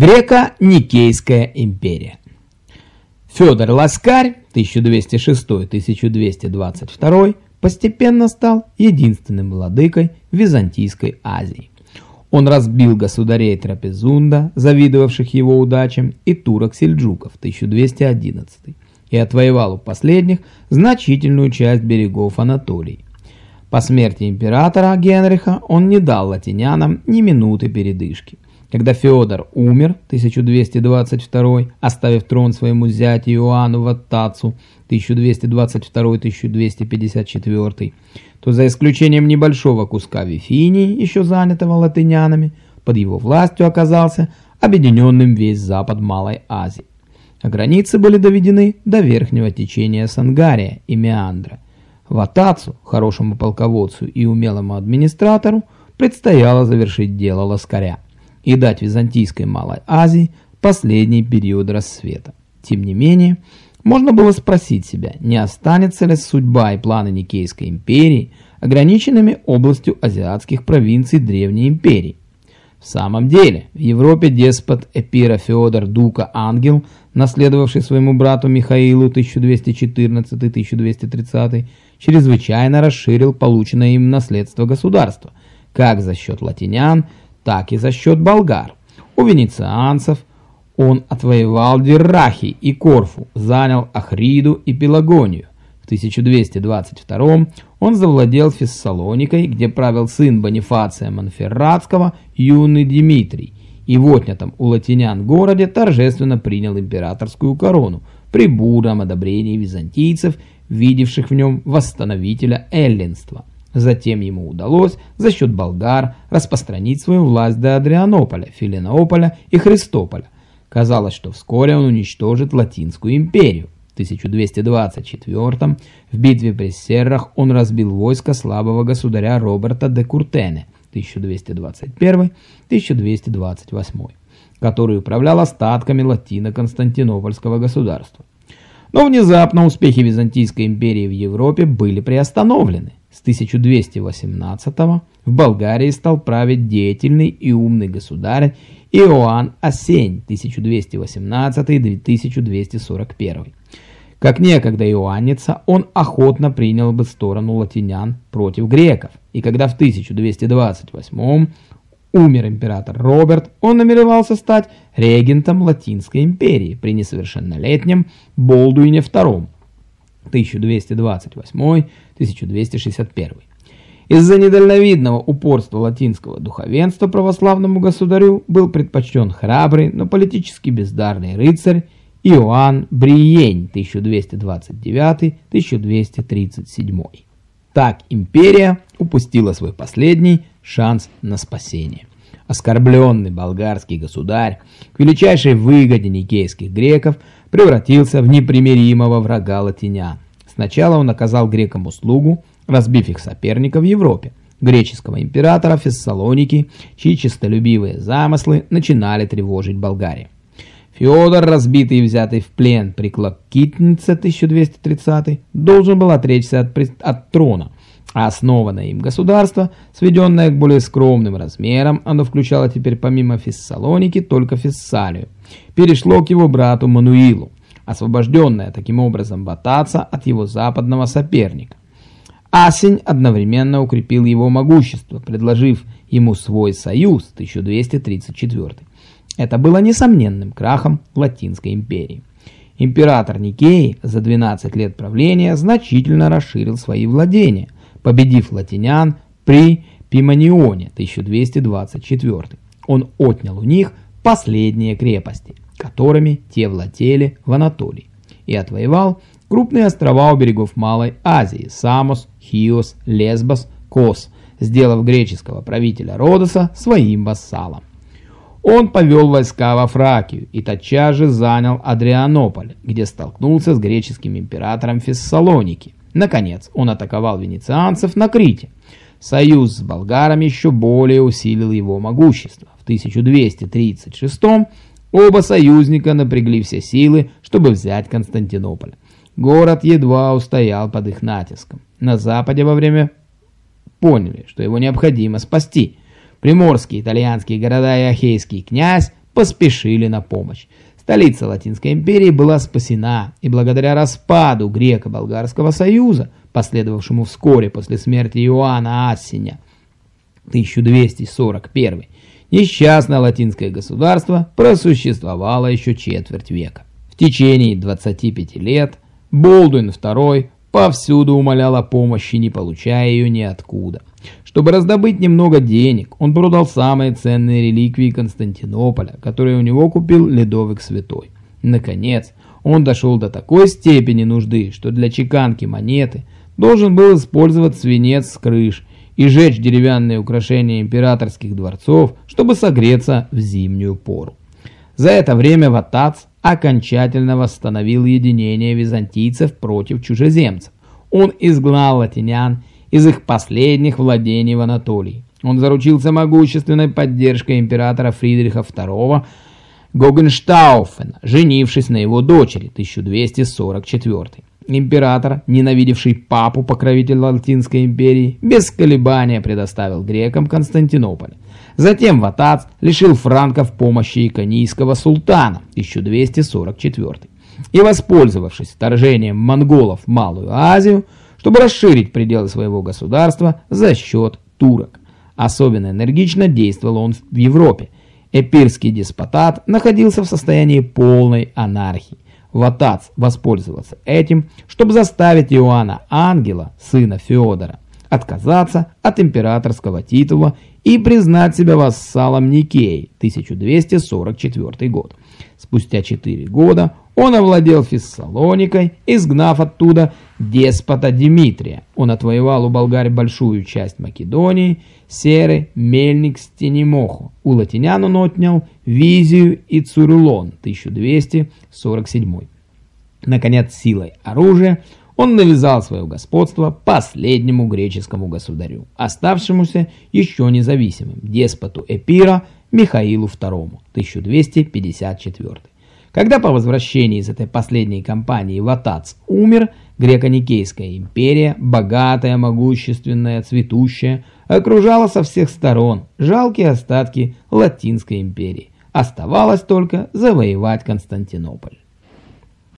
Греко-Никейская империя. Федор Ласкарь 1206-1222 постепенно стал единственным владыкой Византийской Азии. Он разбил государей Трапезунда, завидовавших его удачам, и турок-сельджуков 1211 и отвоевал у последних значительную часть берегов Анатолии. По смерти императора Генриха он не дал латинянам ни минуты передышки. Когда Федор умер 1222, оставив трон своему зятю Иоанну Ваттацу 1222-1254, то за исключением небольшого куска Вифинии, еще занятого латынянами, под его властью оказался объединенным весь запад Малой Азии. А границы были доведены до верхнего течения Сангария и Меандра. Ватацу, хорошему полководцу и умелому администратору, предстояло завершить дело Ласкаря и дать Византийской Малой Азии последний период рассвета. Тем не менее, можно было спросить себя, не останется ли судьба и планы Никейской империи ограниченными областью азиатских провинций Древней империи. В самом деле, в Европе деспот Эпира Феодор Дука Ангел, наследовавший своему брату Михаилу 1214-1230, чрезвычайно расширил полученное им наследство государства, как за счет латинян, так и за счет болгар. У венецианцев он отвоевал Диррахи и Корфу, занял Ахриду и Пелагонию. В 1222 он завладел Фессалоникой, где правил сын Бонифация Монферратского, юный Дмитрий, и в отнятом у латинян городе торжественно принял императорскую корону при бурном одобрении византийцев, видевших в нем восстановителя эллинства. Затем ему удалось за счет болгар распространить свою власть до Адрианополя, Филинополя и Христополя. Казалось, что вскоре он уничтожит Латинскую империю. В 1224 в битве при Серрах он разбил войско слабого государя Роберта де Куртене 1221-1228, который управлял остатками латино-константинопольского государства. Но внезапно успехи Византийской империи в Европе были приостановлены. С 1218 в Болгарии стал править деятельный и умный государь Иоанн Осень 1218-1241. Как некогда Иоанница, он охотно принял бы сторону латинян против греков, и когда в 1228 умер император Роберт, он намеревался стать регентом Латинской империи при несовершеннолетнем Болдуине II 1228-1261. Из-за недальновидного упорства латинского духовенства православному государю был предпочтен храбрый, но политически бездарный рыцарь Иоанн Бриень 1229-1237. Так империя упустила свой последний шанс на спасение. Оскорбленный болгарский государь к величайшей выгоде никейских греков превратился в непримиримого врага латинян. Сначала он оказал грекам услугу, разбив их соперника в Европе, греческого императора Фессалоники, чьи честолюбивые замыслы начинали тревожить Болгарию. Феодор, разбитый и взятый в плен при Клокитнице 1230, должен был отречься от, от трона, основанное им государство, сведенное к более скромным размерам, оно включало теперь помимо Фессалоники только Фессалию, перешло к его брату Мануилу, освобожденное таким образом Батаца от его западного соперника. Асень одновременно укрепил его могущество, предложив ему свой союз 1234 это было несомненным крахом Латинской империи. Император Никеи за 12 лет правления значительно расширил свои владения, победив латинян при Пиманионе 1224. Он отнял у них последние крепости, которыми те владели в Анатолии, и отвоевал крупные острова у берегов Малой Азии – Самос, Хиос, Лесбос, Кос, сделав греческого правителя Родоса своим вассалом. Он повел войска во Фракию и тотчас же занял Адрианополь, где столкнулся с греческим императором Фессалоники. Наконец, он атаковал венецианцев на Крите. Союз с болгарами еще более усилил его могущество. В 1236 оба союзника напрягли все силы, чтобы взять Константинополь. Город едва устоял под их натиском. На западе во время поняли, что его необходимо спасти – Приморские итальянские города и Ахейский князь поспешили на помощь. Столица Латинской империи была спасена, и благодаря распаду Греко-Болгарского союза, последовавшему вскоре после смерти Иоанна Ассеня, 1241, несчастное латинское государство просуществовало еще четверть века. В течение 25 лет Болдуин II повсюду умолял о помощи, не получая ее ниоткуда. Чтобы раздобыть немного денег, он продал самые ценные реликвии Константинополя, которые у него купил Ледовик Святой. Наконец, он дошел до такой степени нужды, что для чеканки монеты должен был использовать свинец с крыш и жечь деревянные украшения императорских дворцов, чтобы согреться в зимнюю пору. За это время Ватац окончательно восстановил единение византийцев против чужеземцев. Он изгнал латинян из их последних владений в Анатолии. Он заручился могущественной поддержкой императора Фридриха II Гогенштауфена, женившись на его дочери 1244. Император, ненавидевший папу, покровитель Латинской империи, без колебания предоставил грекам Константинополь. Затем Ватац лишил франков помощи иконийского султана 1244 и, воспользовавшись вторжением монголов в Малую Азию, чтобы расширить пределы своего государства за счет турок. Особенно энергично действовал он в Европе. Эпирский деспотат находился в состоянии полной анархии. Ватац воспользовался этим, чтобы заставить Иоанна Ангела, сына Феодора, отказаться от императорского титула и признать себя вассалом Никеи, 1244 год. Спустя 4 года он овладел Фессалоникой, изгнав оттуда деспота Димитрия. Он отвоевал у болгар большую часть Македонии, Серы, Мельник, Стенемоху. У латинян он отнял Визию и Цурулон, 1247. Наконец, силой оружия он навязал свое господство последнему греческому государю, оставшемуся еще независимым, деспоту Эпира Михаилу II, 1254. Когда по возвращении из этой последней кампании Ватац умер, Греко-Никейская империя, богатая, могущественная, цветущая, окружала со всех сторон жалкие остатки Латинской империи. Оставалось только завоевать Константинополь.